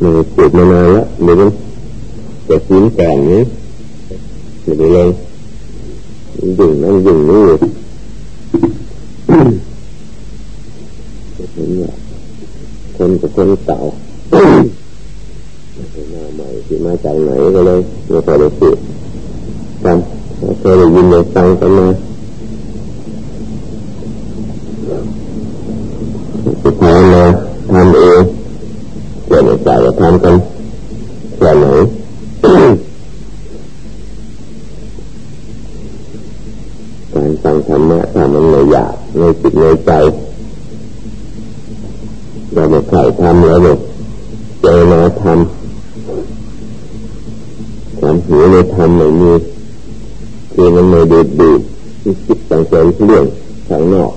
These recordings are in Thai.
มันปวดมานานแล้วเดี๋ยวมันจะฟื้นก่อนนี้เดี๋ยวเลยดึงนั่นดึงนี่นคนกับคนเก่าหน้าใหม่ที่มาจากไหนก็เลยไม่พอได้พูดกันเคยได้ยินได้ฟังกันมาสุดท้ายมาทำเองเกิดในใจจะทำกันแค่ไหนการฟังธรรมะทำมันในอยากในจิตในใจเราไม่ใครทำแล้วเนี่ยเจอมาทำความหิวในธรรมไม่มีคือมันไม่ดูดูที่คิดตั้งใจเรื่องข้างนอก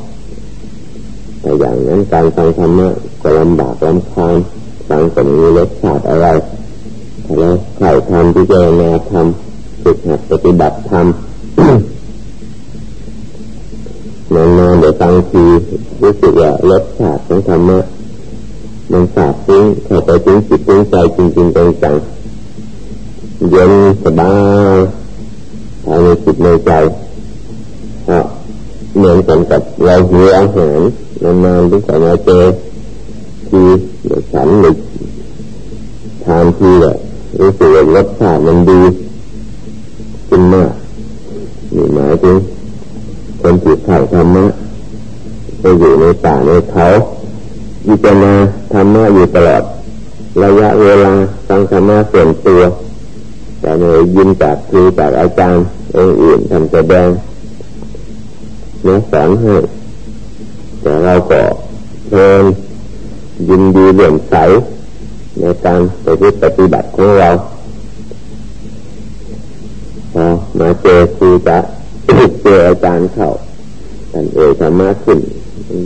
แต่อย่างนั้นการฟังธรรมะก็ลำบากลำคาญฟังก็มีรสชาติอะไรถ้าเราใครทำที่เจอมาทำฝึกหัดปฏิบัติทำนานๆเดี๋ยวฟังทีรู้สึกว่ารสชาติของธรรมะมันสาบซึ้งเข้าไปถึงจิตถึงใจจริงๆจังๆเย็นสบายภายในจิตในใจเพราะเหมือนกันกับเราหิวอาหารนานๆที่จะมา เจอทีเดี๋ยวฉันหรือทานทีเลยรู้สึกรสชาติมันดีขึ้นมากนี่หมายถึงคนจิตถ่ายธรรมะไปอยู่ในป่าในเขาวิจารณาธรรมะอยู่ตลอด ระยะเวลาฟังธรรมะส่วนตัว แต่ในยินจากครูจากอาจารย์องค์อื่นทำแสดงเนื้อสอนให้แต่เราก็ เพลินยินดีเหลื่อมใสในการปฏิบัติของเราพอมาเจอครูจะเจออาจารย์เข้าท่านเอ่ยธรรมะขึ้น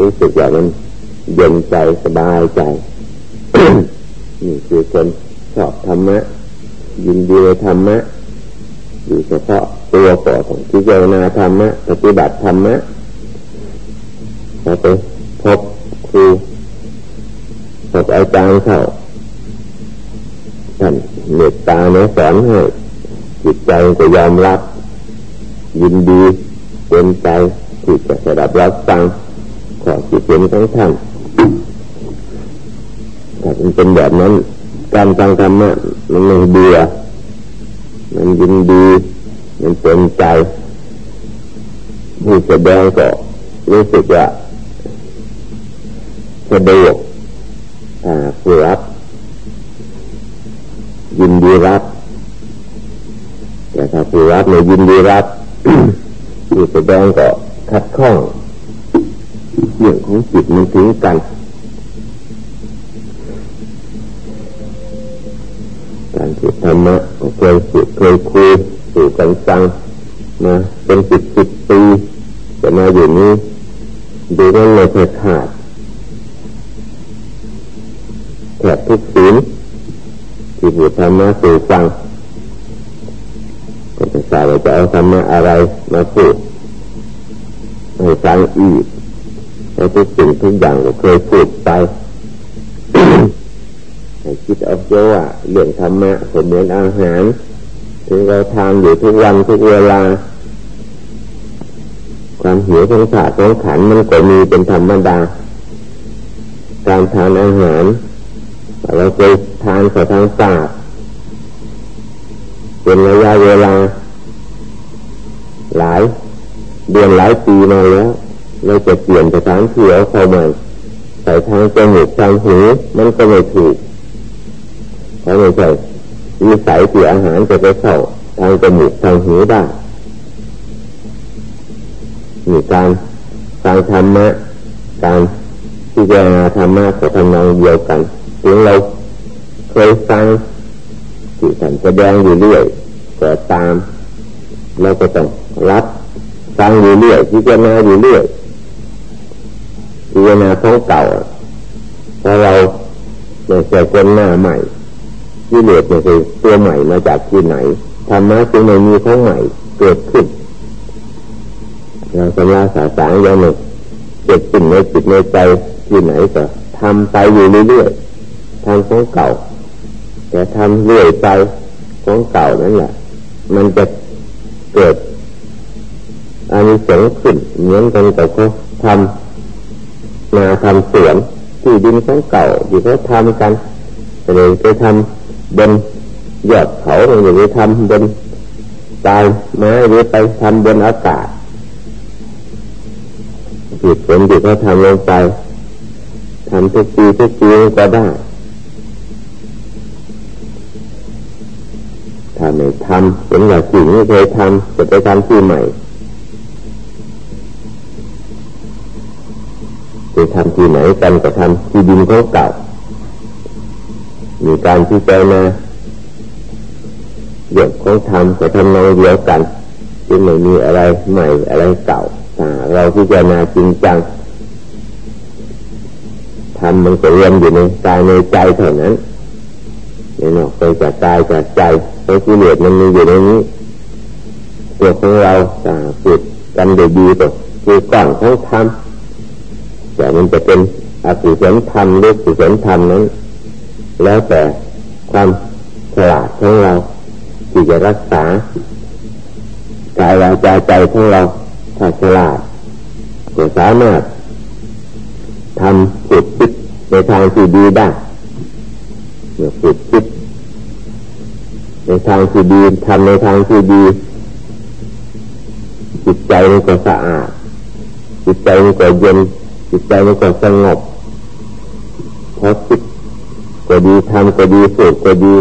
รู้สึกว่ามันเย็นใจสบายใจนี่คือคนชอบธรรมะ ยินดีในธรรมะอยู่เฉพาะตัวก่อของที่เจรนาธรรมะปฏิบัติธรรมะพอไปพบ พบอาจารย์เข้าท่านเมตตาเนื้อสอนให้จิตใจก็ยอมรับ ยินดีเป็นใจที่จะสดับรับฟังขอจิตเห็นของท่านถ้ามันเป็นแบบนั้น การฟังธรรมะมันไม่เบื่อมันยินดี มันเป็นใจผู้แสดงก็รู้สึกว่าสะดวก ผู้รับยินดีรับ แต่ถ้าผู้รับไม่ยินดีรับผู้แสดงก็ขัดข้องเรื่องของจิตมันถึงกันการฝึกธรรมะเคยฝึกเคยคุยฝึกกันฟังมาเป็นสิบสิบปีจะมาอยู่นี้ดูว่าไม่เคยขาด แทบทุกศีลที่ฝึกธรรมะสื่ฟังก็จะทราบว่าจะเอาธรรมะอะไรมาพูดให้ฟังอีกแล้วทุกสิ่งทุกอย่างก็เคยพูดไปให้คิดเอาเยอะว่าเรื่องธรรมะผมเหมือนอาหารถึงเราทานอยู่ทุกวันทุกเวลา ความหิวของขาดของขันมันก็มีเป็นธรรมดา การทานอาหาร เราเคยทานขอทางปากเป็นระยะเวลา หลาย เดือนหลายปีมาแล้วเราจะเปลี่ยนสถานที่เอาเข้ามาใส่ทางจมูกทางหูมันก็ไม่ถูกเพราะไม่ใช่วิสัยที่อาหารจะไปเข้าทางจมูกทางหูได้มีการการธรรมะการที่จะธรรมะกับทำนองเดียวกัน ถึงเราเคยฟังที่ท่านแสดงอยู่เรื่อยก็ตามเราก็ต้องรับฟังอยู่เรื่อยพิจารณาอยู่เรื่อยพิจารณาของเก่าถ้าเราไม่ใช่คนหน้าใหม่ที่เหลือไม่ใช่ตัวใหม่มาจากที่ไหนธรรมะจึงไม่มีของใหม่เกิดขึ้นเราสำราสาสางย่างหนึ่งเก็บสิ่งในจิตในใจที่ไหนก็ทำไปอยู่เรื่อยๆ ทางของเก่า แต่ทำเรื่อยไปของเก่านั่นแหละมันจะเกิดอันสงขึ้นเหมือนกันกับเขาทำนาทำสวนที่ดินของเก่าที่เขาทำกันเลยไปทำบนยอดเขาหรือไปทำบนตายไม้หรือไปทำบนอากาศจิตผลที่เขาทำลงไปทำทุกปีทุกปีก็ได้ ถ้าไม่ทำเป็นอย่างสิ่งที่เคยทำจะไปทำที่ใหม่ไปทำที่ไหนกันก็ทำที่ดินของเก่า มีการที่เจนาเรื่องของทำก็ทำนองเดียวกันจึงไม่มีอะไรใหม่อะไรเก่าเราพิจารณาจริงจังทำมันก็รวมอยู่ในกายในใจเท่านั้นในนอกไปจากกายจากใจ เพราะกิเลสมันมีอยู่ในนี้ตัวของเราฝึกกันด้ดีตัวคือกล่องของธรรมแต่มันจะเป็นอกุศลธรรมหรือกุศลธรรมนั้น แล้วแต่ความฉลาดของเราที่จะรักษากายวาจาใจของเราถ้าฉลาดก็สามารถทำจิตคิดในทางที่ดีได้เมื่อจิตคิด ในทางที่ดีทำในทางที่ดี จิตใจมันก็สะอาด จิตใจมันก็เย็น จิตใจมันก็สงบเพราะคิดก็ดีทำก็ดีฝึกก็ดี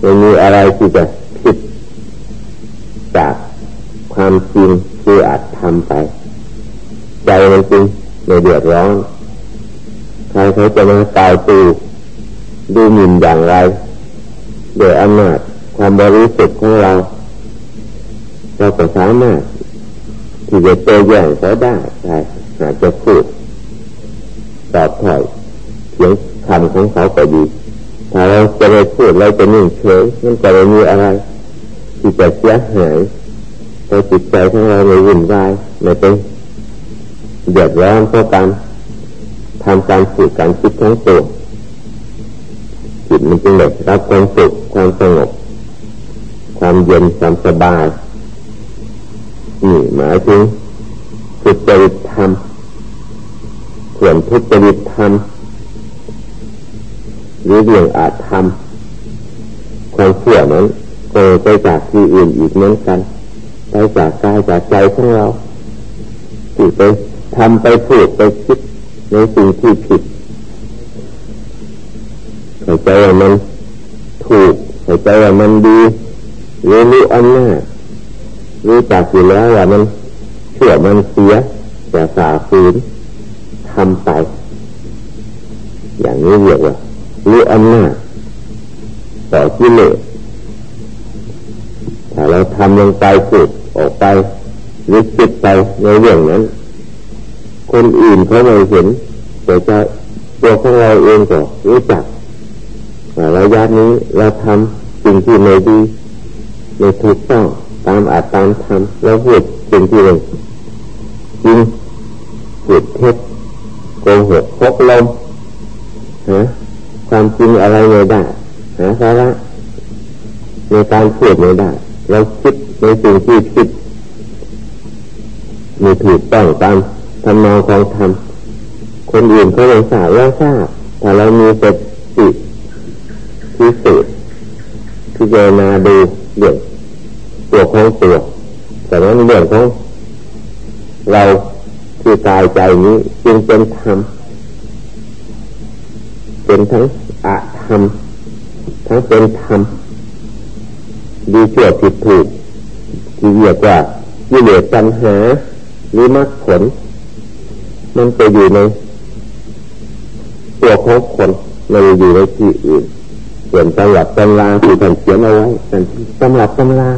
ไม่มีอะไรที่จะผิดจากความจริงคืออาจทำไป ใจมันจริงไม่เดือดร้อนใครเขาจะมาตายตูดูหมิ่นอย่างไร โดยอำนาจความบริสุทธิ์ของเรา เราก็สามารถที่จะเจอแย่งเขาได้ใช่อาจจะพูดตอบถอยเสียงคำของเขาก็ดีถ้าเราจะไปพูดเราจะนิ่งเฉยมันจะไม่มีอะไร ที่จะเสียหายในจิตใจของเราในวุ่นวายในเป็นเดือดร้อนเพราะการทำการฝึกการคิดทั้งตัว จิตมันจึงได้รับความสุขความสงบ ความเย็นความสบายนี่หมายถึงสุจริตธรรมส่วนทุจริตธรรมหรือเรื่องอาจทำความเสื่อนั้นเกิดไปจากที่อื่นอีกเหมือนกันไปจากกายจากใจของเราที่ไปทำไปพูดไปคิดในสิ่งที่ผิด เข้าใจว่ามันถูกเข้าใจว่ามันดีหรือรู้อันหน้ารู้จักอยู่แล้วว่ามันเชื่อมันเสียแต่สาฝืนทำไป อย่างนี้เรียกว่ารู้อันหน้าต่อกิเลสถ้าเราทำลงไปฝึกออกไปหรือคิดไปในเรื่องนั้น คนอื่นเขาไม่เห็นแต่จะตัวของเราเองก็รู้จัก ระยะนี้เราทำสิ่งที่ไม่ดีไม่ถูกต้องตามอาจตามทำแล้วพูดสิ่งที่ไม่จริงพูดเท็จโกหกพกลมฮะความจริงอะไรไม่ได้หาสาระในการพูดไม่ได้เราคิดในสิ่งที่คิดมีถูกต้องตามทำนองของธรรมคนอื่นเขาไม่ทราบเราทราบแต่เรามีสติ พิสูจน์พิจารณาดูเรื่องตัวของตัวแต่นั้นเรื่องของเราที่กายใจนี้จึงเป็นธรรมเป็นทั้งอะธรรมทั้งเป็นธรรมดีชั่วผิดถูกที่เรียกว่าวิเลศปัญหาหรือมรรคผล มันไปอยู่ในตัวของคนไม่อยู่ในที่อื่น ส่วนตำรับตำราที่ท่านเขียนเอาไว้ตำรับตำรา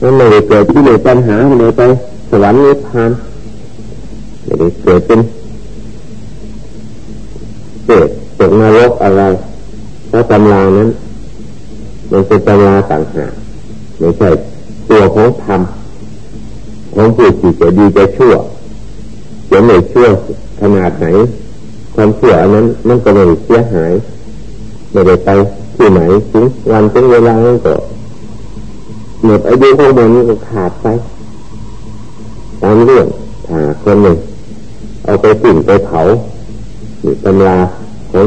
มันไม่ได้เกิดที่ในปัญหาไม่ได้ไปสวรรค์นิพพานไม่ได้เกิดเป็นเกิดตกนรกอะไรเพราะตำรานั้นมันเป็นตำราต่างหากไม่ใช่ตัวของธรรมของผู้ที่จะดีจะชั่วจะไม่ชั่วขนาดไหน ความเชื่ออันนั้นมันก็ไม่เสียหายไม่ได้ไป ที่ไหนถึงวันถึงเวลานั้นก็หมดอายุของมันก็ขาดไปตามเรื่องถ้าคนหนึ่งเอาไปสิ่งไปเผาหรือตำราของ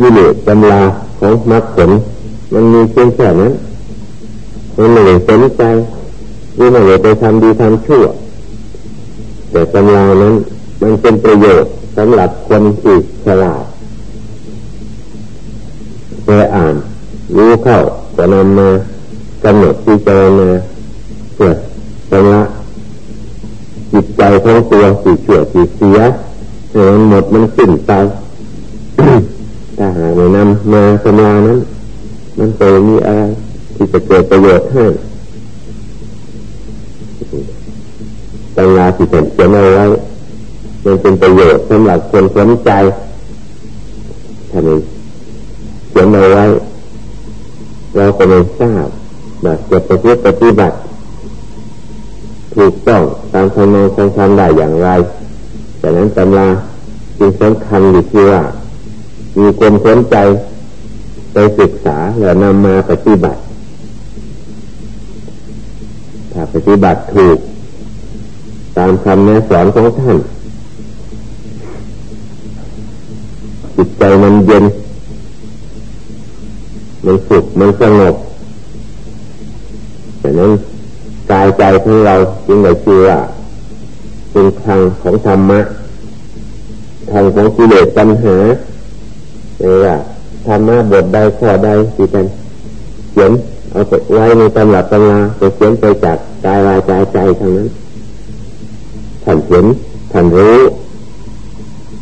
ยิเลสตำราของมรรคผลมันมีเพียงแค่นั้นมันไม่ได้สนใจหรือไม่ได้ไปทำดีทำชั่ว แต่ตำรานั้นมันเป็นประโยชน์สำหรับคนที่ฉลาด ไปอ่าน รู้เข้าจะนำมากำหนดที่เจนาเพื่อชำระจิตใจของตัวสิเฉื่อยสิเสียให้มันหมดมันสิ้นไปถ้าหาในนำมาชำระนั้น มันเตมีอะไรที่จะเกิดประโยชน์ให้ปัญญาที่เป็นเขียนเอาไว้มันเป็นประโยชน์สำหรับคนสนใจท่านนี้ ขียนเอาไว้ เราก็ไม่ทราบแบบจะประพฤติปฏิบัติถูกต้องตามคำนองของธรรมได้อย่างไรแต่นั้นตำราจึงสำคัญอยู่ที่ว่า มีคนสนใจไปศึกษาแล้วนำมาปฏิบัติ ถ้าปฏิบัติถูก ตามคำแนะสอนของท่าน จิตใจมันเย็น มันสุขมันสงบแต่นั้นกายใจของเราจึงได้ชื่อว่าเป็นทางของธรรมะทางของกิเลสปัญหาเลยว่าธรรมะบทใดข้อใดที่เป็นเขียนเอาไปไว้ในตำรับตำราจะเขียนไปจากกายวาจาใจทางนั้นท่านเขียนท่านรู้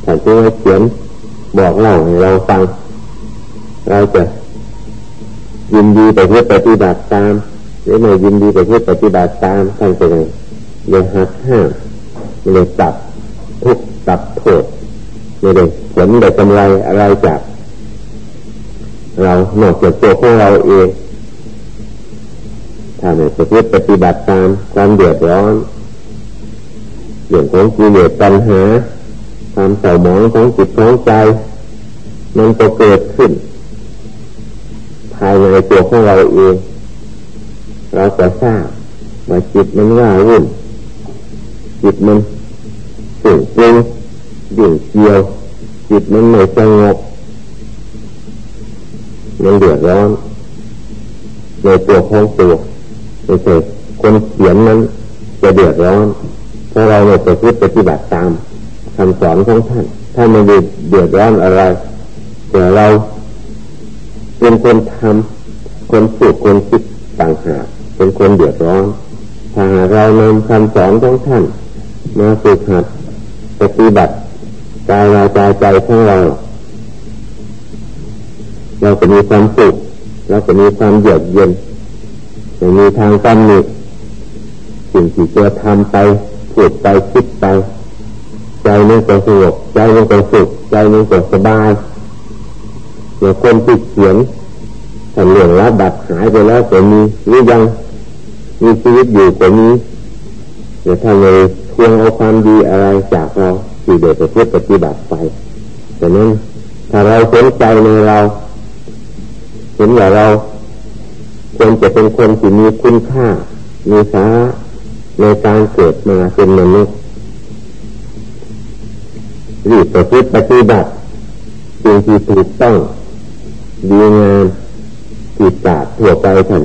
ท่านจึงเขียนบอกเล่าให้เราฟังเราจะ ยินดีไปเพื่อปฏิบัติตามหรือไม่ยินดีไปที่อปฏิบัติตามท่านจะเลยเลยหักห้ามเลยตัดทุกตัดโทษไม่ได้ผลได้กำไรอะไรจาก เรานอกจากตัวของเราเองถ้าไม่ปฏิปฏิบัติตามความเดือดร้อนเรื่องของกิเลสปัญหาความเศร้าหมองของจิตของใจ มันก็เกิดขึ้น ภายในตัวของเราเอง เราก็ทราบว่าจิตมันว่าวุ่นจิตมันสุ่งปรุงดิ่งเกี่ยว จิตมันไม่สงบมันเดือดร้อนในตัวของตัวไม่ใช่คนเขียนนั้นจะเดือดร้อนเพราะเราไม่ไปพฤติปฏิบัติตามคำสอนของท่าน ถ้าไม่เดือดร้อนอะไรแต่เรา เป็นคนทำคนฝึกคนคิดต่างหากเป็นคนเดือดร้อนถ้าเรานำคำสอนของท่านมาฝึกหัดปฏิบัติกายวาจาใจของเรา เราก็มีความสุขเราก็มีความเยือกเย็นไม่มีทางตำหนิสิ่งที่จะทำไปพูดไปคิดไป ใจมันก็สงบใจมันก็สุขใจมันก็สบาย เดี๋ยวคนที่เขียนถ้าเรื่องและบัตรหายไปแล้วก็มีหรือยังมีชีวิตอยู่ก็มีเดี๋ยวถ้าเลยทวงเอาความดีอะไรจากเราที่เด็กจะเพื่อปฏิบัติไปแต่นั้นถ้าเราสนใจในเราเห็นว่าเราควรจะเป็นคนที่มีคุณค่า มีสาในการเกิดมาเป็นมนุษย์รีบประพฤติปฏิบัติสิ่งที่ถูกต้อง ดีงามจิตตาทั่วไปท่าน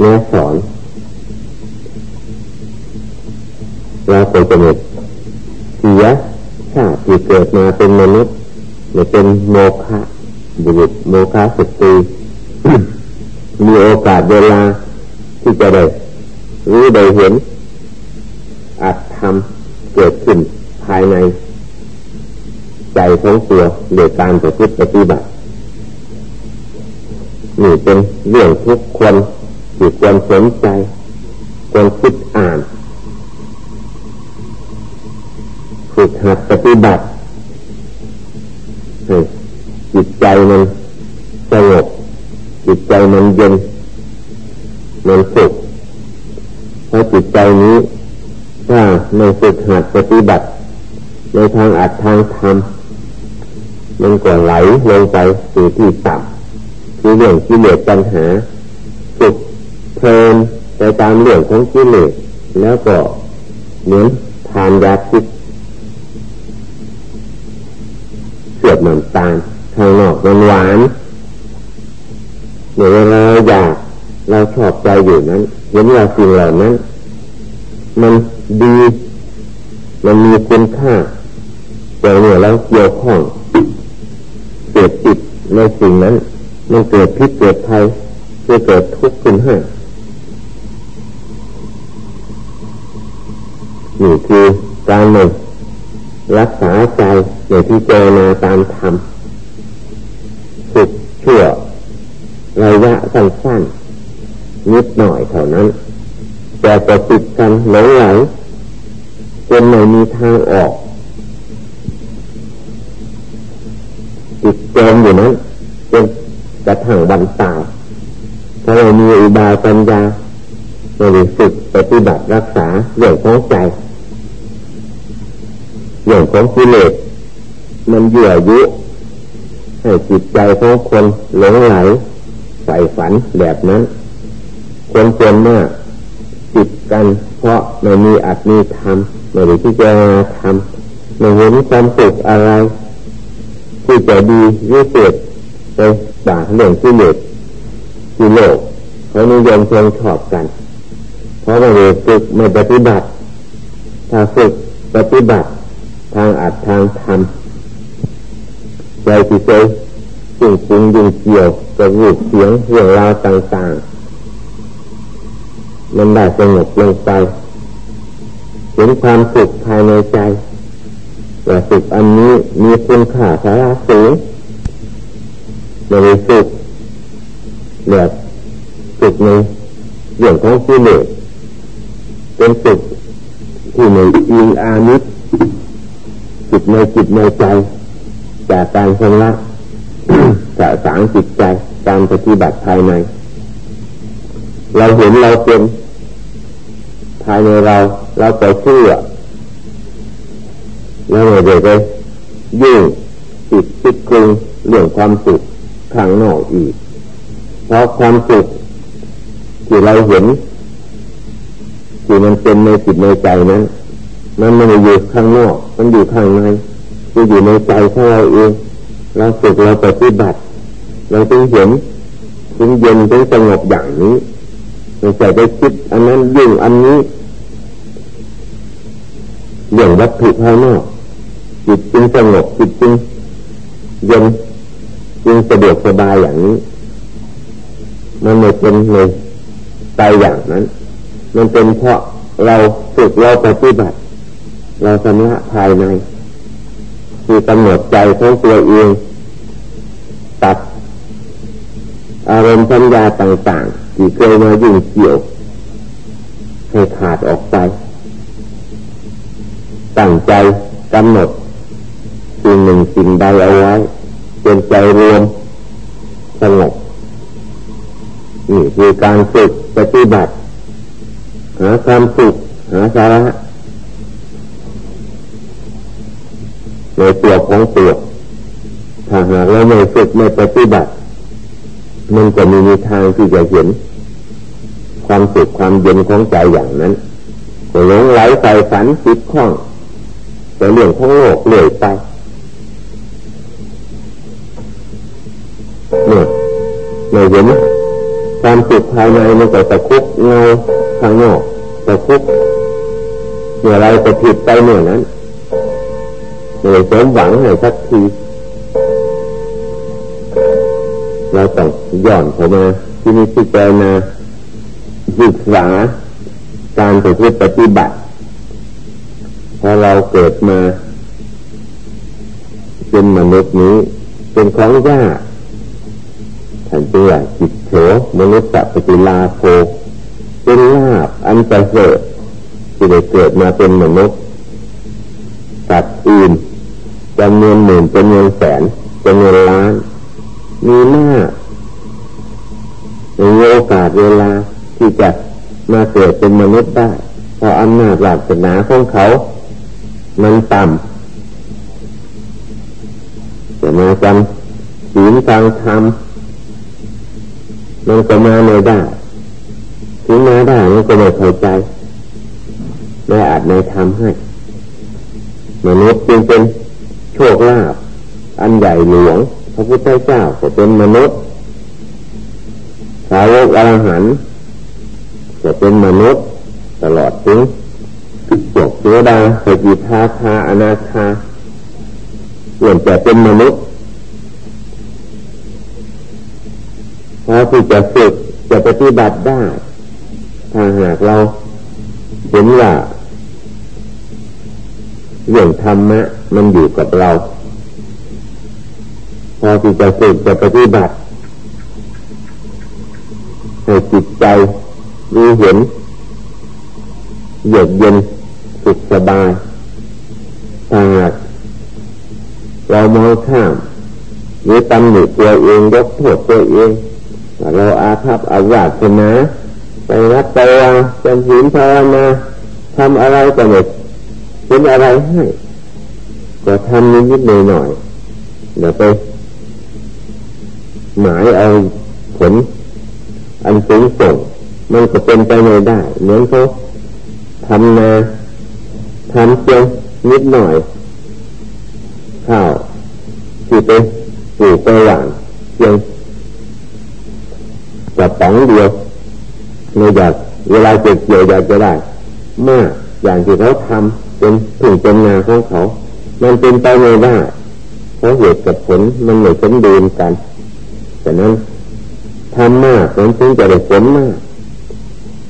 แนะสอนเราเป็นจมิตเสียชาติที่เกิดมาเป็นมนุษย์ไม่เป็นโมฆะบุรุษโมฆะสตีมีโอกาสเวลาที่จะได้รู้ได้เห็นอาจทำเกิดขึ้นภายใน ใจของตัวโดยการประพฤติปฏิบัติ นี่เป็นเรื่องทุกคนที่ควรสนใจควรคิดอ่านฝึกหัดปฏิบัติจิตใจมันสงบจิตใจมันเย็นมันสุขเพราะจิตใจนี้ ถ้าไม่ฝึกหัดปฏิบัติ ในทางอัดทางทำมันก็ไหลลงไปสู่ที่ต่ำ คือเรื่องกิเลสปัญหาสุขเพลินไปตามเรื่องของกิเลสแล้วก็เหมือนทานยาพิษเสียบเหมือนตาลข้างนอกมันหวานเมื่อเราอยากเราชอบใจอยู่นั้นเห็นว่าสิ่งเหล่านั้น มันดี มันมีคุณค่าแต่เมื่อเราเกี่ยวข้องเกิดติดในสิ่งนั้น มันเกิดพิษเกิดภัยจะเกิดทุกข์ขึ้นให้นี่คือการหนึ่งรักษาใจในที่เจนาตามธรรมสุดชั่วระยะสั้นๆนิดหน่อยเท่านั้นแต่จะติดกันหลงไหลจนไม่มีทางออกติดจมอยู่นั้นจน กระทั่งวันตายถ้าเรามีอุบายปัญญาเราฝึกปฏิบัติรักษาเรื่องของใจเรื่องของกิเลสมันเยื่อยุให้จิตใจของคนหลงไหลใส่ฝันแบบนั้นคนเนมากจิตกัน เพราะไม่มีอัตมีธรรมไม่ได้ที่จะทำไม่เห็นความสุขอะไร ที่จะดีวิเศษไป ด่าเรื่องที่เลสที่โลกเขานิยมชมชอบกัน เพราะไม่ได้ฝึกไม่ปฏิบัติ ถ้าฝึกปฏิบัติ ทางอัดทางทำใจที่ใจจึงปรุงยิ่งเกี่ยวกับรูปเสียงเรื่องราวต่างๆ มันได้สงบลงไปเห็นความสุขภายในใจว่าสุขอันนี้มีคุณค่าสาระสูง ในสุขแบบสุขในเรื่องของกิเลสเป็นสุขที่ในอิงอามิตรจิตในจิตในใจ จากการชำระสะสางจิตใจการปฏิบัติภายใน เราเห็นเราเป็นภายในเราเราก็เชื่อแล้วไม่ได้ไปยุ่งจิตติดกรุงเรื่องความสุข ข้างนอกอีก เพราะความสุขที่เราเห็นที่มันเป็นในจิตในใจนั้น มันไม่ได้อยู่ข้างนอก มันอยู่ข้างในคืออยู่ในใจของเราเอง เราฝึกเราปฏิบัติ เราจึงเห็นจึงเย็นจึงสงบอย่างนี้ไม่ใช่ไปคิด อันนั้นยิ่งอันนี้เรื่องวัตถุภายนอกจิตจึงสงบจิตจึงเย็น จึงสะดวกสบายอย่างนี้ มันไม่เป็นเลยใจอย่างนั้น มันเป็นเพราะเราฝึกเราปฏิบัติ เราชำระภายใน คือกำหนดใจของตัวเอง ตัด อารมณ์สัญญาต่างๆ ที่เคยมายุ่งเกี่ยว ให้ขาดออกไป ตั้งใจกำหนดสิ่งหนึ่งสิ่งใดเอาไว้ จนใจรวมสงบนี่คือการฝึกปฏิบัติ หาความสุขหาสาระในตัวของตัวถ้าหากเราไม่ฝึกไม่ปฏิบัติ มันจะมีมีทางที่จะเห็น ความสุขความเย็นของใจอย่างนั้นก็หลงไหลใส่ฝันติดข้องแต่เรื่องของโลกเลื่อยไป เนี่ยเราเห็นความสุขภายในมันก็ตะคุกเงาข้างนอกตะคุกเมื่อไรจะผิดไปเมื่อนั้นเลยสมหวังให้สักทีเราต้องย่อนเข้ามาที่นี่ที่เจนาศึกษาการปฏิบัติพอเราเกิดมา เป็นมนุษย์นี้ เป็นของยาก ท่านเตือจิตโฉมนุษย์ปฏิลาโภเป็นลาบอันประเสริฐที่ได้เกิดมาเป็นมนุษย์สัตว์อื่นจำนวนหมื่นจำนวนแสนจำนวนล้าน มีมากมีโอกาสเวลาที่จะมาเกิดเป็นมนุษย์ได้เพราะอำนาจหลักศาสนาของเขา มันต่ำแต่มมาจำศีลฟังธรรม มันก็มาไม่ได้ถึงมาได้มันก็ไม่เข้าใจไม่อาจไม่ทำให้มนุษย์จึงเป็นโชคลาภอันใหญ่หลวงพระพุทธเจ้าก็เป็นมนุษย์สาวกอรหันต์จะเป็นมนุษย์ตลอดถึงจบเสดาสกิทาคาอนาคาเลื่อนจะเป็นมนุษย์ อที่จะฝึกจะปฏิบัติได้ถ้าหากเราเห็นว่าเรื่องธรรมะมันอยู่กับเรา พอที่จะฝึกจะปฏิบัติให้จิตใจรู้เห็นเยือกเย็นสุขสบายถ้าหากเรามองข้ามหรือตำหนิตัวเองยกโทษตัวเอง เราอาภัพอาวาสนาไปรักไปวางจำศีลภาวนาทำอะไรก็ไม่เป็นอะไรให้ก็ทำนิดๆหน่อยๆเดี๋ยวไปหมายเอาผลอันสูงส่งมันก็เป็นไปไม่ได้เหมือนเขาทำนาทำเพียงนิดหน่อยข้าวที่ไปปลูกไปหว่างเพียง กระป๋องเดียวไม่อยากเวลาเก็บเกี่ยวอยากจะได้มากอย่างที่เขาทำเป็นถึงเป็นงานของเขา มันเป็นไปไม่ได้เพราะเหตุกับผลมันไม่สมดุลกันแต่นั้นทำมากมันจึงจะได้ผลมาก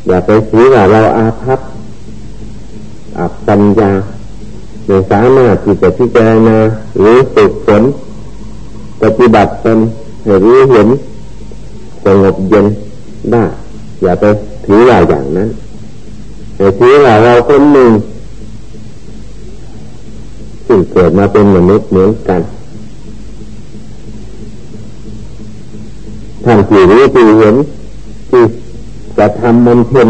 อย่าไปถือว่าเราอาภัพอับปัญญาในสามารถที่จะพิจารณาหรือฝึกฝนปฏิบัติตนให้รู้เห็น สงบเย็นได้อย่าไปถือว่าอย่างนั้นแต่ถือว่าเราคนหนึ่งซึ่งเกิดมาเป็นมนุษย์เหมือนกันท่านที่รู้ที่เห็นที่จะทำมันเพ็ญ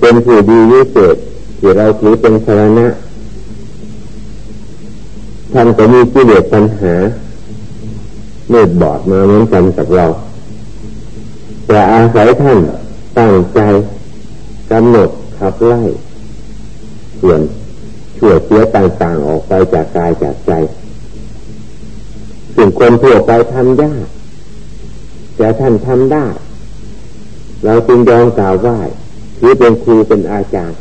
เป็นผู้ดีวิเศษที่เราถือเป็นสารณะท่านก็มีกิเลสปัญหาเมืดบอดมาเหมือนกันกับเรา แต่อาศัยท่านตั้งใจกำหนดขับไล่ส่วนชั่วเสียต่างๆออกไปจากกายจากใจสิ่งคนทั่วไปทำยากแต่ท่านทำได้ เราจึงยอมกล่าวไหว้ถือเป็นครูเป็นอาจารย์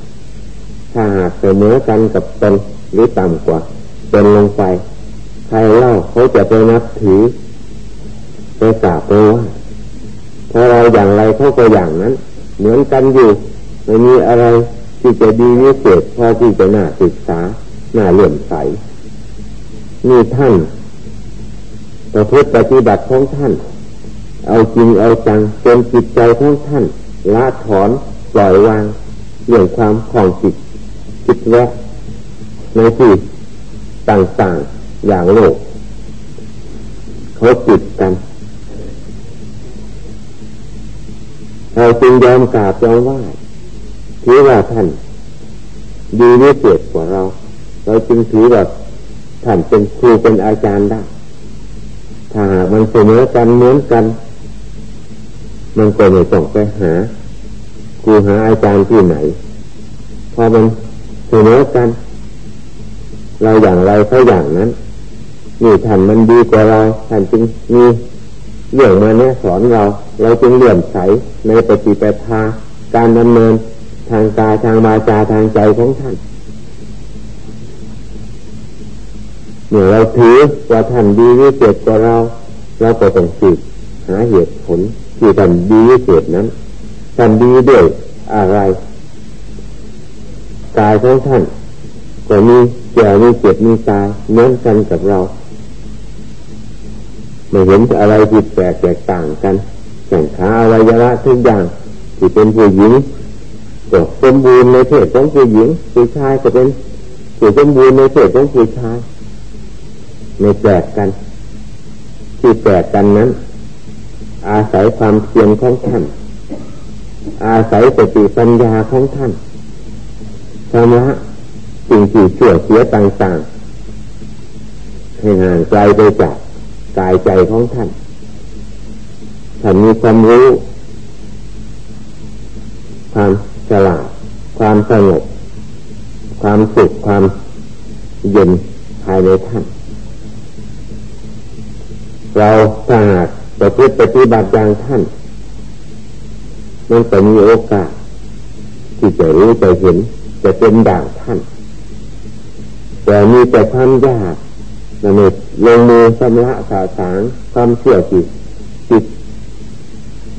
ถ้าหากเสมอกันกับตนหรือต่ำกว่าตนลงไป ใครเล่าเขาจะไปนับถือไปกราบไปว่า ถ้าเราอย่างไรเขาก็อย่างนั้น เหมือนกันอยู่ไม่มีอะไรที่จะดีวิเศษพอที่จะน่าศึกษาน่าเลื่อมใสนี่ท่านประพฤติปฏิบัติของท่าน เอาจริงเอาจังจนจิตใจของท่านละถอนปล่อยวางเรื่องความของจิตจิตแวะในที่ต่างๆอย่างโลกเขาจิตกัน เราจึงยอมกราบยอมไหว้ถือว่าท่านดีวิเศษกว่าเรา เราจึงถือว่าท่านเป็นครูเป็นอาจารย์ได้ ถ้ามันเสมอกันเหมือนกัน มันก็ไม่ต้องไปหาครูหาอาจารย์ที่ไหน พอมันเสมอกัน เราอย่างไรเขาอย่างนั้นนี่ท่านมันดีกว่าเราท่านจึงมี เรื่องมาเนี่ยสอนเรา เราจึงเลื่อมใสในปฏิปทาการดำเนินทางกายทางวาจาทางใจของท่านเมื่อเราถือว่าท่านดีวิเศษกว่าเรา เราก็ต้องสืบหาเหตุผลที่ท่านดีวิเศษนั้นท่านดีด้วยอะไรกายของท่านก็มีแก่มีเจ็บมีตายเหมือนกันกับเรา ไม่เห็นอะไรผิดแปลกแตกต่างกันแข่งขาอวัยวะทุกอย่างที่เป็นผู้หญิงก็สมบูรณ์ในเพศของผู้หญิงผู้ชายก็เป็นผู้สมบูรณ์ในเพศของผู้ชายไม่แปลกกัน ที่แปลกกันนั้น อาศัยความเพียรของท่าน อาศัยสติปัญญาของท่านชำระสิ่งที่ชั่วเสียต่างๆใให้ห่างไกลไปจาก กายใจของท่านท่านมีความรู้ ความฉลาด ความสงบ ความสุข ความเย็นภายในท่าน เราถ้าหากจะพูดปฏิบัติอย่างท่านมันจะมีโอกาส ที่จะรู้จะเห็นจะเป็นด่างท่าน แต่มีแต่ความยากนะเน ลงมือสำละสาสางความเชื่อจิตจิต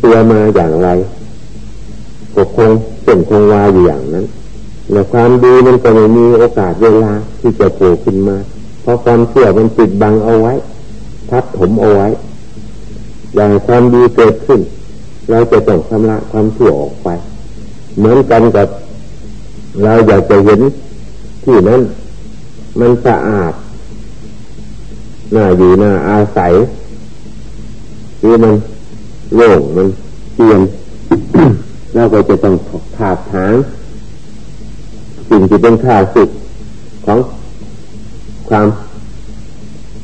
ตัวมาอย่างไรก็คงเป็นคงวาอยู่อย่างนั้นแต่ความดีมันก็ไม่มีโอกาสเวลาที่จะโผล่ขึ้นมา เพราะความเชื่อมันปิดบังเอาไว้ทับถมเอาไว้ อย่างความดีเกิดขึ้น เราจะต้องชำระความชั่วออกไป เหมือนกันกับ เราอยากจะเห็นที่นั้นมันสะอาด น่าอยู่น่าอาศัยที่มันโล่งมันเปลี่ยนเราก็จะต้องถาดถางสิ่งที่เป็นข้าศึกของความ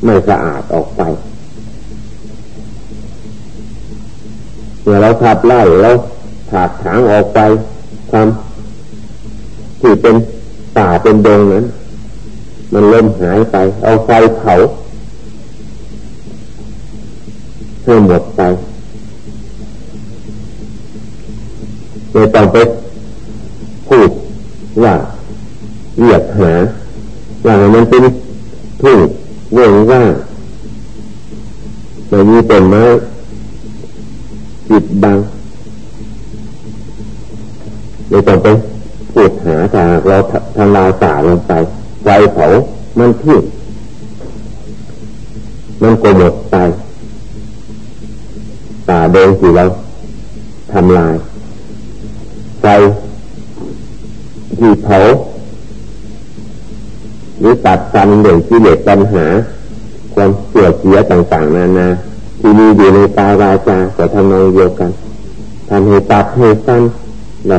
ไม่สะอาดออกไปเมื่อเราขับไล่แล้วถากถางออกไปความที่เป็นป่าเป็นดงนั้น มันเริ่มหายไป เอาไฟเผา ให้หมดไปไม่ต้องไปพูดว่าเรียกหาว่ามันเป็นทุ่งเว่งว่าไม่มีต้นไม้ปิดบังไม่ต้องไปพูดหาถ้าเราทำลายป่าลงไปไฟเผามันทิ้งมันก็หมดไป ป่าเดินที่เราทำลายไฟที่เผาหรือตัดฟันเรื่องที่เหลือปัญหา ความเสื่อเสียต่างๆนานาที่มีอยู่ในตาวาจาก็ทำนองเดียวกันทำให้ตัดให้ฟันเรา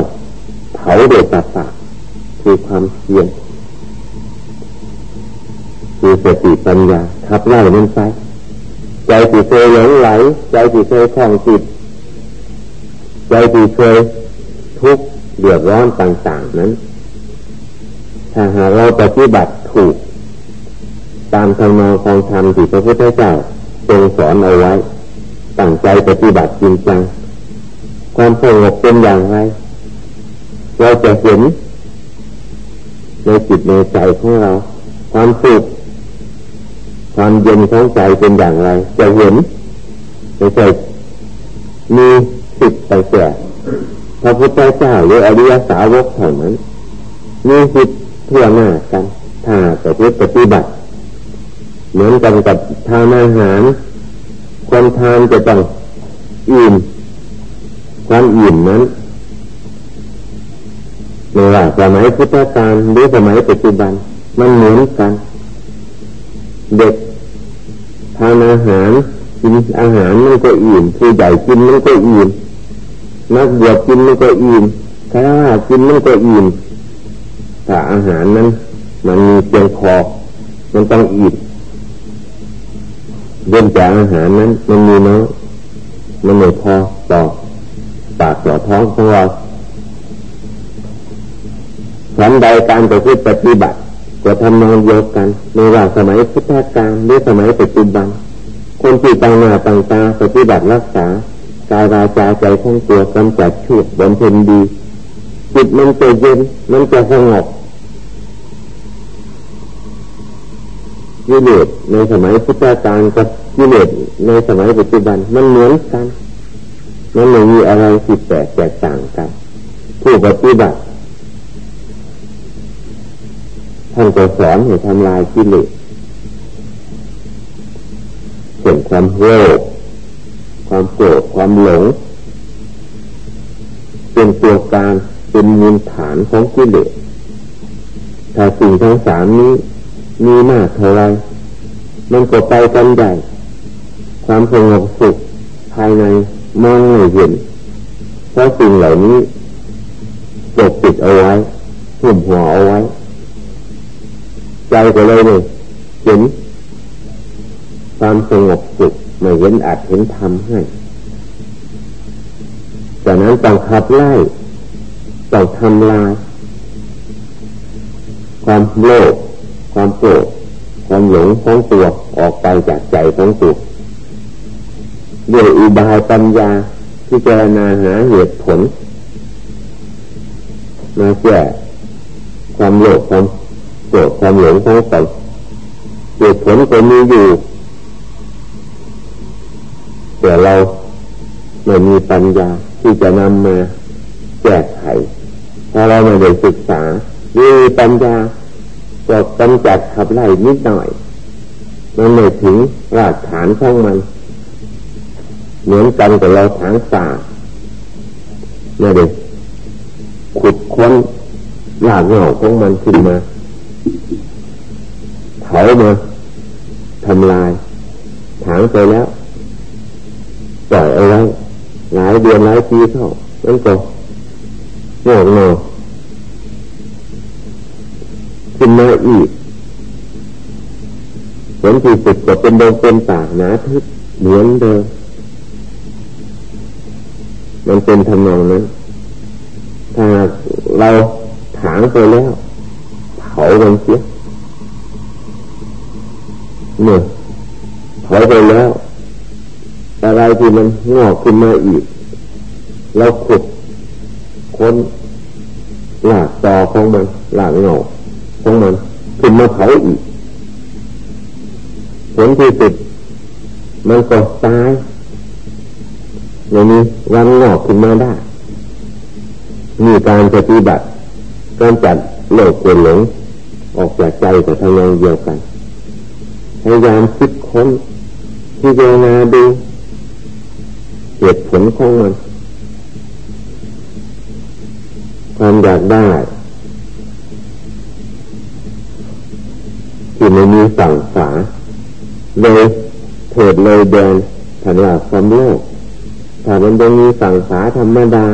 เผาโดยตัดปาคือความเพียรคือสติปัญญาขับไล่มันไป ใจที่เคยหลงไหล ใจที่เคยคล้องจิต ใจที่เคยทุกข์เดือดร้อนต่างๆนั้น ถ้าหากเราปฏิบัติถูก ตามธรรมของธรรมที่พระพุทธเจ้าทรงสอนเอาไว้ตั้งใจปฏิบัติจริงจัง ความสงบเป็นอย่างไร เราจะเห็นในจิตในใจของเรา ความสุข ความเย็นของใจเป็นอย่างไร จะเห็นในใจมีสิทธิ์ไปแก่พระพุทธเจ้าหรืออริยสาวกเท่านั้นมีสิทธิ์ทั่วหน้ากันถ้าแต่เพื่อปฏิบัติ เหมือนกันกับทานอาหาร คนทานจะต้องอิ่มความอิ่มนั้นไม่ว่าสมัยพุทธกาลหรือสมัยปัจจุบันมันเหมือนกัน เด็กทานอาหารกินอาหารมันก็อิ่มคือใหญ่กินมันก็อิ่มนักบวชกินมันก็อิ่มถ้ากินมันก็อิ่มแต่อาหารนั้น มันมีเพียงพอมันต้องอิ่มเรื่องจากอาหารนั้น มันมีน้อยมันไม่พอต่อปากต่อท้องของเราฉันใดการประพฤติปฏิบัติ ก็ทำนองเดียวกันไม่ว่าสมัยพุทธกาลหรือสมัยปัจจุบัน คนที่ต่างหน้าต่างตาปฏิบัติรักษากายวาจาใจของตัวกำจัดชั่วบำเพ็ญดีจิตมันจะเย็นมันจะสงบยิเลสในสมัยพุทธกาลกับยิเลสในสมัยปัจจุบันมันเหมือนกันมันไม่มีอะไรผิดแปลกแตกต่างกันผู้ปฏิบัติ ท่านก็สอนให้ทำลายกิเลสเห็นความโลภความโกรธความหลง เป็นตัวการเป็นมูลฐานของกิเลสถ้าสิ่งทั้งสามนี้มีมากเท่าไรมันก็ไปกันใหญ่ความสงบสุขภายในมองไม่เห็นเพราะสิ่งเหล่านี้ปกปิดเอาไว้หุ่มหัวเอาไว้ ใจก็เลยเนี่ยเห็นความสงบสุขไม่เห็นอาจเห็นธรรมให้จากนั้นต้องขับไล่ต้องทำลายความโลภความโกรธความหลงของตัวออกไปจากใจของตัวด้วยอุบายปัญญาที่เจรณาหาเหตุผลมาแก้ความโลภความโรธความหลงของตนเหตุผลก็มีอยู่แต่เราไม่มีปัญญาที่จะนำมาแก้ไขถ้าเราไม่ได้ศึกษามีปัญญาก็กำจัดขับไล่นิดหน่อยมันไม่ถึงรากฐานของมัน เหมือนกันกับเราถางป่าไม่ได้ขุดค้นรากเหง้าของมันขึ้นมา เผามาทำลายถางไปแล้วปล่อยเอาไว้หลายเดือนหลายปีเข้ามันก็งอกงอขึ้นมาอีกผลที่สุดก็เป็นดงเป็นป่าหนาทึบเหมือนเดิมมันเป็นทำนองนั้นถ้าเราถางไปแล้ว เผามันเสียเมื่อเผาไปแล้ว อะไรที่มันงอกขึ้นมาอีก เราขุดค้นหลากต่อของมันหลากเงาของมันขึ้นมาเผาอีกผลที่สุดมันก็ตายอย่างนี้วันงอกขึ้นมาได้ มีการปฏิบัติการจัดโลกเกหลง ออกจากใจกับทางเดียวกันพยายามคิดค้นที่เจนาดูเหตุผลของมัน ความอยากได้ที่ไม่มีสั่งสาเลยเถิดเลยเดินถันว่าความโลภถ้ามันยังมีสั่งสาธรรมดา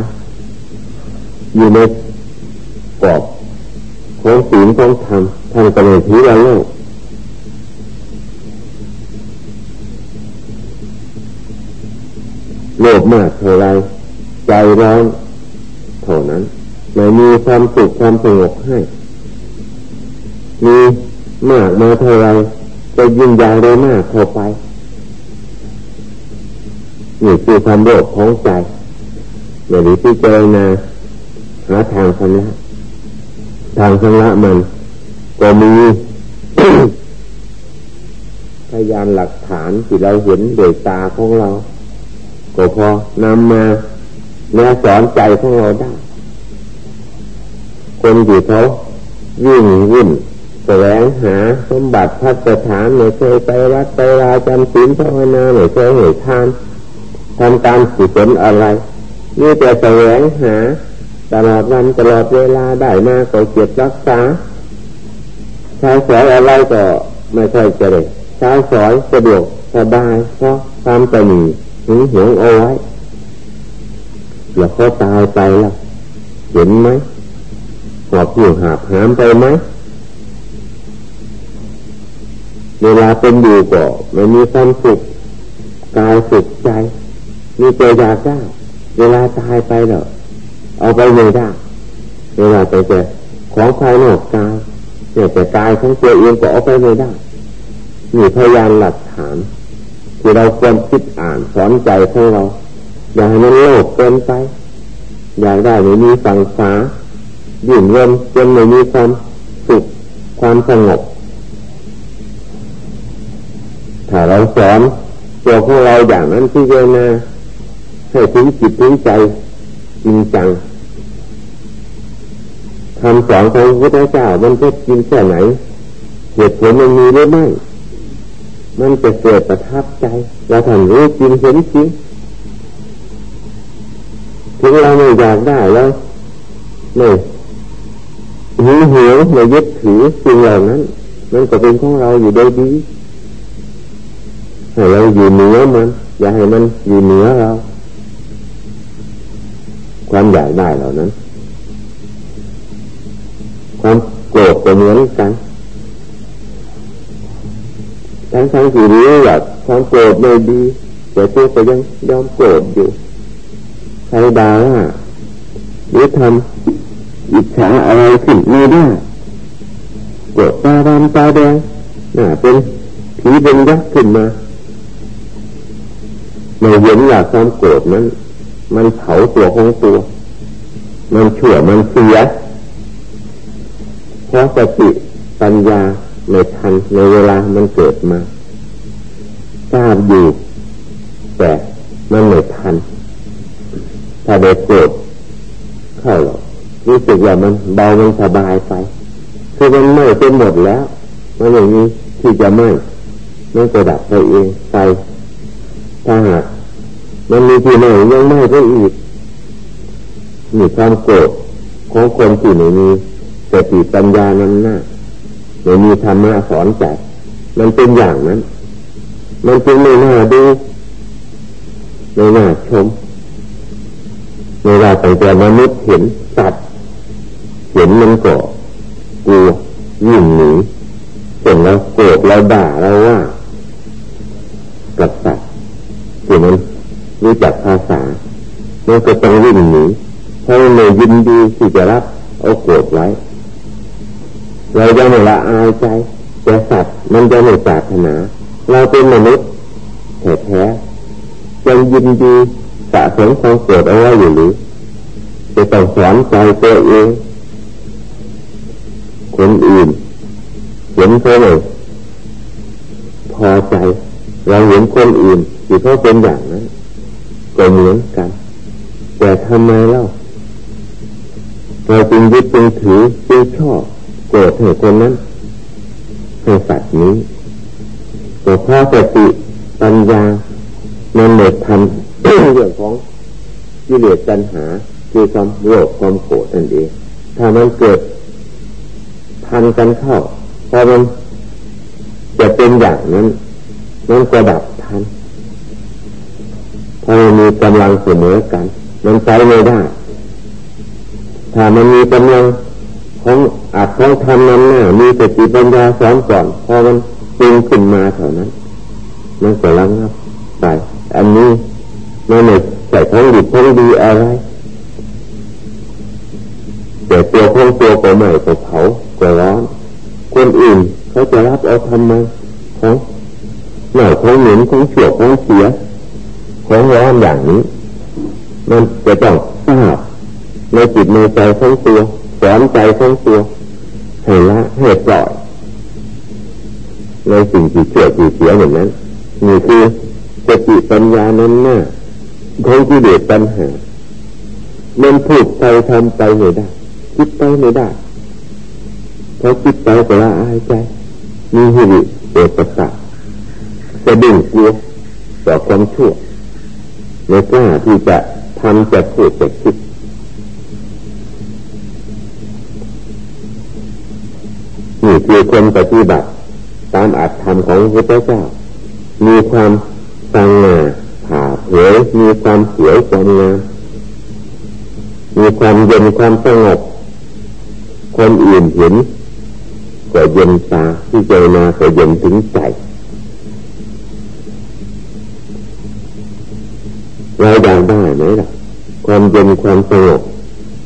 อยู่ในกรอบ ของศีลของธรรมท่านก็เลยถือว่าโลกโลภมากเท่าไรใจร้อนเท่านั้นไม่มีความสุขความสงบให้ มีมากมาเท่าไรจะยิ่งใหญ่ได้มากเข้าไปนี่คือความโลภของใจอย่างนี้ที่เจอนาหาทางชำระ ทางชำระมัน ก็มีพยานหลักฐานที่เราเห็นโดยตาของเรา ก็พอนำมาแนวสอนใจของเราได้ คนที่เขาวิ่งวุ่นแสวงหาสมบัติพัฒฐานไม่เคยไปวัดไปลาจำศีลภาวนาไม่เคยเหตุทานทำการสุศลอะไรนี่แต่แสวงหา ตลอดวันตลอดเวลาได้มาก็เก็บรักษาใช้สอยอะไรก็ไม่ค่อยจะได้ใช้สอยสะดวกสบายเพราะความตนีหึงหวงเอาไว้แล้วเขาตายไปแล้วเห็นไหมหอบหิวหาบหามไปไหมเวลาเป็นอยู่ก็ไม่มีความสุขกายสุขใจ มีใจอยากได้เวลาตายไปแล้ว เอาไปไม่ได้เวลาไปเจอของภายนอกกายแต่กายของตัวเองก็เอาไปไม่ได้มีพยานหลักฐานที่เราควรคิดอ่านสอนใจของเรา อย่าให้มันโลภเกินไปอยากได้ไม่มีสังสายิ่งเริ่มจนไม่มีความสุขความสงบถ้าเราสอนตัวของเราอย่างนั้นที่เจนาให้ถึงจิตถึงใจจริงจัง คำสอนของพระพุทธเจ้ามันจะจริงแค่ไหน เหตุผลมันมีหรือไม่ มันจะเกิดประทับใจเราทำรู้จริงเห็นจริงถึงเราไม่อยากได้แล้วไม่หิวหิวไม่ยึดถือสิ่งเหล่านั้นมันก็เป็นของเราอยู่โดยดีให้เราอยู่เหนือมัน อย่าให้มันอยู่เหนือเรา ความอยากได้เหล่านั้น ความโกรธก็เหมือนกันทั้งทั้งที่รู้ว่าความโกรธไม่ดี แต่ตัวก็ยังยอมโกรธอยู่ใครด่าว่าหรือทำอิจฉาอะไรขึ้นไม่ได้โกรธตาดำตาแดงน่าเป็นผีเป็นยักษ์ขึ้นมาในเห็นว่าความโกรธนั้น มันเผาตัวของตัว มันชั่วมันเสีย เพราะสติปัญญาในทันในเวลามันเกิดมาทราบอยู่แต่มันไม่ทัน ถ้าเด็กโกรธเข้าหรอกรู้สึกว่ามันเบามันสบายไป คือมันไหม้ไปหมดแล้วมันอย่างนี้ที่จะไหม้มันจะดับไปเองไปถ้าหากมันมีที่ไหนยังไม้ไปอีกมีความโกรธของคนที่ไหนมี สติปัญญานันหน้าไม่มีธรรมะสอนใจมันเป็นอย่างนั้น มันจึงไม่น่าดูไม่น่าชมเวลาตั้งแต่มนุษย์เห็นสัตว์เห็นมันก็กลัวยิ่งหนีเห็นแล้วโกรธแล้วด่าแล้วว่ากับสัตว์ที่มันรู้จักภาษามันก็ต้องวิ่งหนีเพราะมันไม่ยินดีที่จะรับเอาโกรธไว้ เราจะไม่ละอายใจแต่สัตว์มันจะไม่ปรารถนา เราเป็นมนุษย์แท้แท้ยังยินดีสะสมความโกรธเอาไว้อยู่หรือจะต้องสอนใจตัวเองคนอื่นเห็นเขาเลยพอใจ เราเห็นคนอื่นที่เขาเป็นอย่างนั้นก็เหมือนกัน แต่ทำไมเล่าเราจึงยึดจึงถือจึงชอบ โกรธให้คนนั้นให้สัตว์นี้แต่พระสติปัญญามันเหมดทำเรื่องของกิเลสปัญหาคือความโลภความโกรธนั่นเองถ้ามันเกิดทันกันเข้าพอมันจะเป็นอย่างนั้นมันก็ดับทันพอมันมีกำลังเสมอกัน มันใช้ไม่ได้ ถ้ามันมีกำลัง ของอาจของทำนั้นหน้า มีสติปัญญาสอนก่อนพอมันปรุงขึ้นมาเท่านั้นมันก็ลังครับไปอันนี้ไม่ไม่ใส่ของดีของดีอะไรแต่ตัวของตัวก็ใหม่ก็เผาก็ร้อนคนอื่นเขาจะรับเอาทำไมของหน่อยของเหนุนของเฉื่อยของเสียของร้อนอย่างนี้ มันจะต้องทราบในจิตในใจของตัว สอนใจของตัวให้ละให้ปล่อยในสิ่งที่เชื่อที่เสียอย่างนั้นนี่คือสติปัญญานั้นหน้าของที่เดือดปัญหามันพูดไปทำไปไม่ได้คิดไปไม่ได้เพราะคิดไปก็ละอายใจมีหิริเปิดประสาทจะดึงกลัวต่อความชั่วในกล้าที่จะทำจะพูดจะคิด นี่คือคนปฏิบัติ ตามอัตธรรมของพระพุทธเจ้า มีความสังาผ่าเผยมีความเสียวความงามมีความเย็นความสงบคนอื่นเห็นก็เย็นตาที่เจอมาก็เย็นถึงใจเราอยากได้ไหมล่ะ ความเย็นความสงบ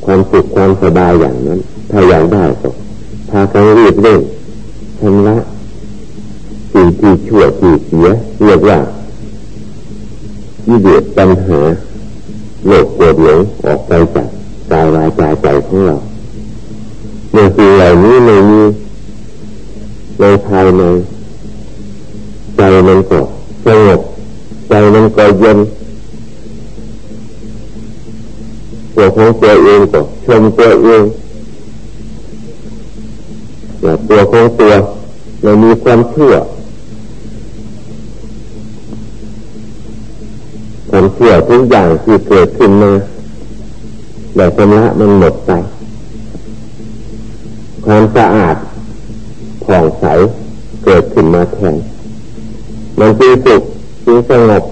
ความสุขความสบายอย่างนั้น ถ้าอยากได้ก็พากันรีบเร่งชำระสิ่งที่ชั่วที่เสียเรียกว่าที่เดือดปัญหาโลกโกรธหลงออกไปจากกายวายใจใจของเราเมื่อสิ่งเหล่านี้ไม่มีในภายในใจมันก็สงบใจมันก็เย็นตัวของตัวเองก็ชมตัวเอง ตัวของตัวเรามีความเชื่อความเชื่อทุกอย่างที่เกิดขึ้นมาแต่ชำระมันหมดไป ความสะอาดผ่องใสเกิดขึ้นมาแทนมันจึงสุขจึงสงบ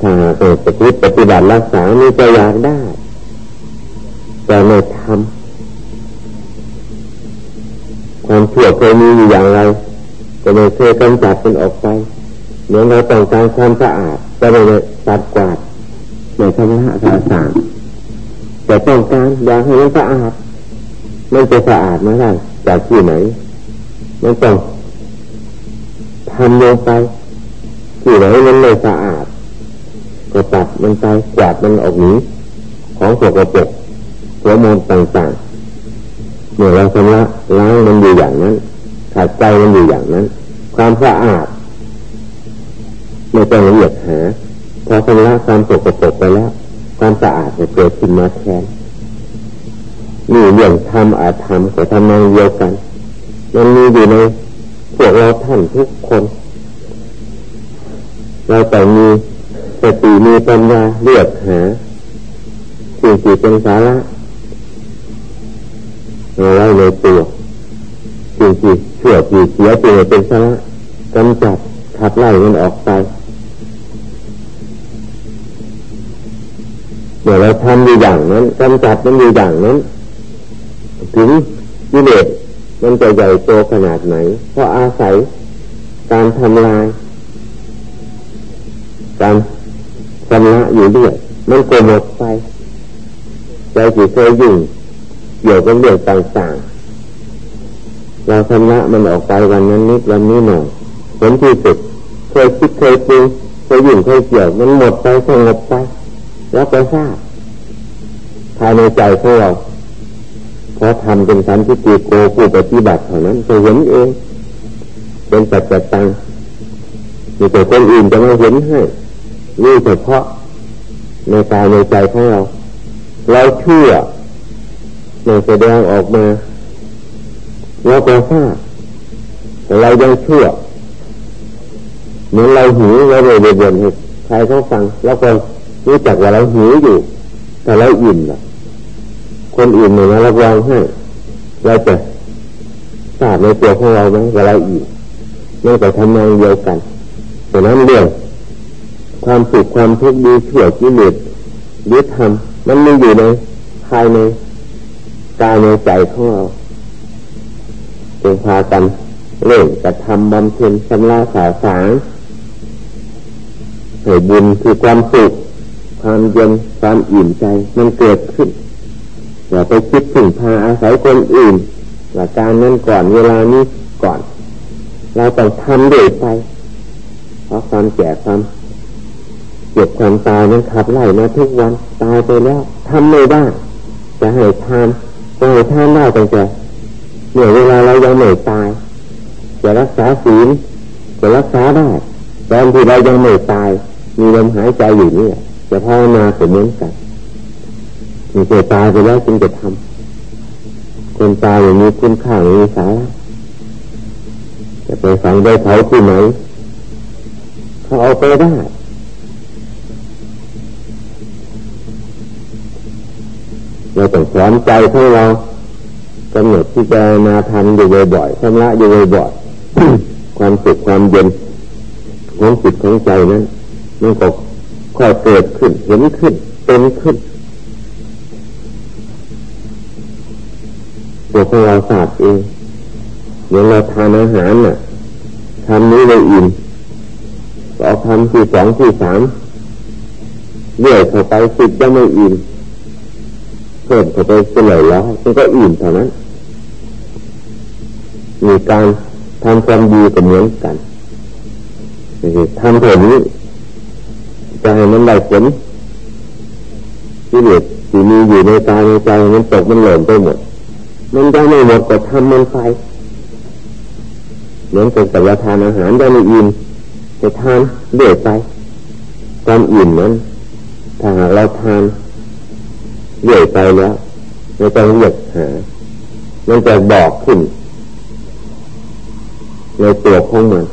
ถ้าเกิดปฏิบัติรักษามีจะอยากได้ เคยกำจัดมันออกไปเหมือนเราต้องการความสะอาดจะไม่ได้ตัดกวาดไม่ทำละสะอาดแต่ต้องการอยากให้มันสะอาดมันจะสะอาดไม่ได้จากที่ไหนมันต้องทำลงไปที่ไหนมันไม่สะอาดก็ตัดมันไปกวาดมันออกหนีของสกปรกหัวมนต่างๆเมื่อเราชำระล้างมันอยู่อย่างนั้นขัดใจมันอยู่อย่างนั้น ความสะอาดไม่ต้องละเอียดหาพอชำระความสกปรกไปแล้ว ความสะอาดจะเกิดขึ้นมาแทนนี่เรื่องทำอาธรรมกับทำนองเดียวกันมันมีอยู่ในพวกเราท่านทุกคน เราแต่มีสติมีปัญญาเลือกหาสิ่งที่เป็นสาระเราไว้ในตัวสิ่งที่ ชื่อที่เสียตัวเป็นสาระกำจัดขับไล่มันออกไปเดี๋ยวเราทำอยู่อย่างนั้นกำจัดมันอยู่อย่างนั้น ถึงกิเลสมันจะใหญ่โตขนาดไหน เพราะอาศัยการทำลาย การชำระอยู่เรื่อยมันก็หมดไปใจที่เคยยุ่งเกี่ยวกับเรื่องต่างๆ เราชำระมันออกไปวันนั้นนิดวันนี้หน่อยผลที่สุดเคยคิดเคยปรุงเคยยุ่งเคยเกี่ยวมันหมดไปสงบไปแล้วก็ทราบภายในใจของเราพราะทำเป็นสันทิฏฐิโกผู้ปฏิบัติเท่านั้นจะเห็นเอง เป็นปัจจตังมีแต่คนอื่นจะไม่เห็นให้นี่เฉพาะในกายในใจของเรา เราเชื่อในแสดงออกมา เราก็ทราบแต่เรายังเชื่อเหมือนเราหิวเราเลยเบ่นให้ใครเขาฟังเราก็รู้จักว่าเราหิวอยู่ แต่เราอิ่มละคนอื่นเนี่ยเรารับรองให้เราจะทราบในตัวของเราไหมว่าเราอีกไม่แต่ทำงานเดียวกันแต่นั้นเรื่องความสุขความทุกข์ดีเชื่อกิเลสยึดทำมันมีอยู่ในภายในกายในใจของเรา จงพากันเล่นกระทำบำเพ็ญชำระสาสางให้บุญคือความสุขความเย็นความอิ่มใจมันเกิดขึ้นอย่าไปคิดถึงพาอาศัยคนอื่นหลักการนั้นก่อนเวลานี้ก่อน เราต้องทำด้วยไป เพราะความแก่ความเจ็บความตายนั้นขับไล่มาทุกวันตายไปแล้วทำไม่ได้จะให้ทานจะให้ทานได้ตั้งแต่ เมื่อเวลาเรายังไม่ตายจะรักษาศีลจะรักษาได้ตอนที่เรายังไม่ตาย มีลมหายใจอยู่นี่จะภาวนาเหมือนกันมีแต่ตายไปแล้วจึงจะทำคนตายอย่างนี้คุณค่าไม่มีสาระจะไปฝังได้เขาที่ไหนเขาเอาไปได้เราต้องสอนใจของเรา กำหนดที่จะมาทำอยู่บ่อยๆชำระอยู่บ่อยๆความสุขความเย็นของจิตของใจนั้นมันก็ค่อยเกิดขึ้นเห็นขึ้นเป็นขึ้นตัวของเราทราบเองเมื่อเราทานอาหารน่ะทำนี้เลยอิ่มก็ทำที่สองที่สามเรื่อยเข้าไปสิบยังไม่อิ่มเพิ่มเข้าไปเป็นหลายร้อยมันก็อิ่มเท่านั้น มีการทำความดีก็เหมือนกันทำเท่านี้จะให้มันได้ผลที่เหลือที่มีอยู่ในกาในใจมันตกมันหล่นไปหมด มันยังไม่หมดก็ทำมันไปเหมือนกับเราทานอาหารได้ไม่อิ่มจะทานเดือดไปความอิ่มนั้นถ้าหากเราทานเดือดไปแล้วไม่ต้องเรียกหามันจะบอกขึ้น ในตัวของมัน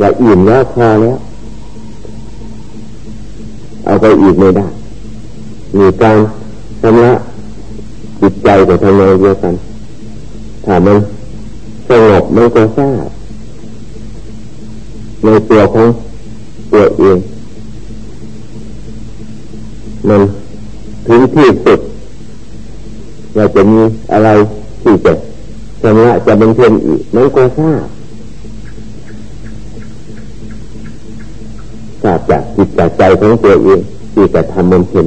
ว่าอิ่มแล้วพอแล้วเอาไปอีกไม่ได้ มีการชำระจิตใจกับทำงานเดียวกันถ้ามันสงบมันก็ทราบในตัวของตัวเองมันถึงที่สุดเราจะมีอะไรที่จะชชำระจะเป็นเพียนอีกมันก็ทราบ ทราบจากจิตจากใจของตัวเองที่จะทำมันเพียน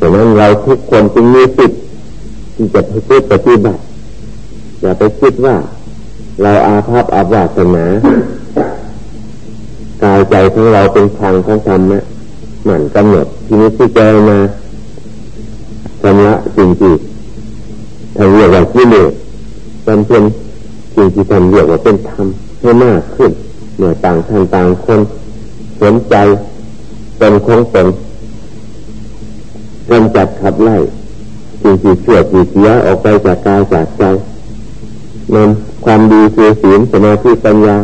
ดังนั้นเราทุกคนจึงมีสิทธิ์ที่จะพูดปฏิบัติอย่าไปคิดว่า เราอาภัพอาบาสนากายใจของเราเป็นทางของธรรมะหมั่นกำหนดที่นี้ที่เจอมาชำระจริงๆทางเรียกว่าที่เลสจำเป็นจริงที่ทำเรียกว่าเป็นธรรมให้มากขึ้นเมื่อต่างท่านต่างคน สนใจเป็นของตนกำจัดขับไล่สิ่งที่ชั่วที่เสียออกไปจากกายจากใจนำความดีคือศีลสมาธิปัญญา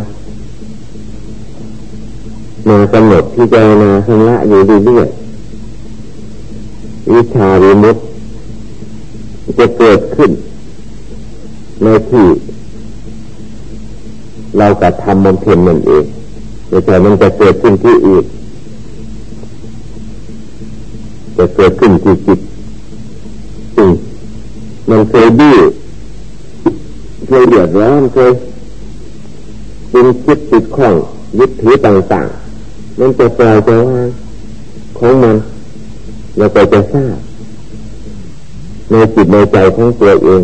มากำหนดที่เจนาชำระอยู่เรื่อยๆวิชาวิมุตจะเกิดขึ้น ในที่ เรากระทำมันเพียนมันเอง แต่มันจะเกิดขึ้นที่อื่นจะเกิดขึ้นที่จิตอืมมันเคยดื้อเคยเดือดร้อนเคยเป็นคิดติดข้องยึดถือต่างๆมันจะปล่อยจะว่างของมันเราก็จะทราบในจิตในใจของตัวเอง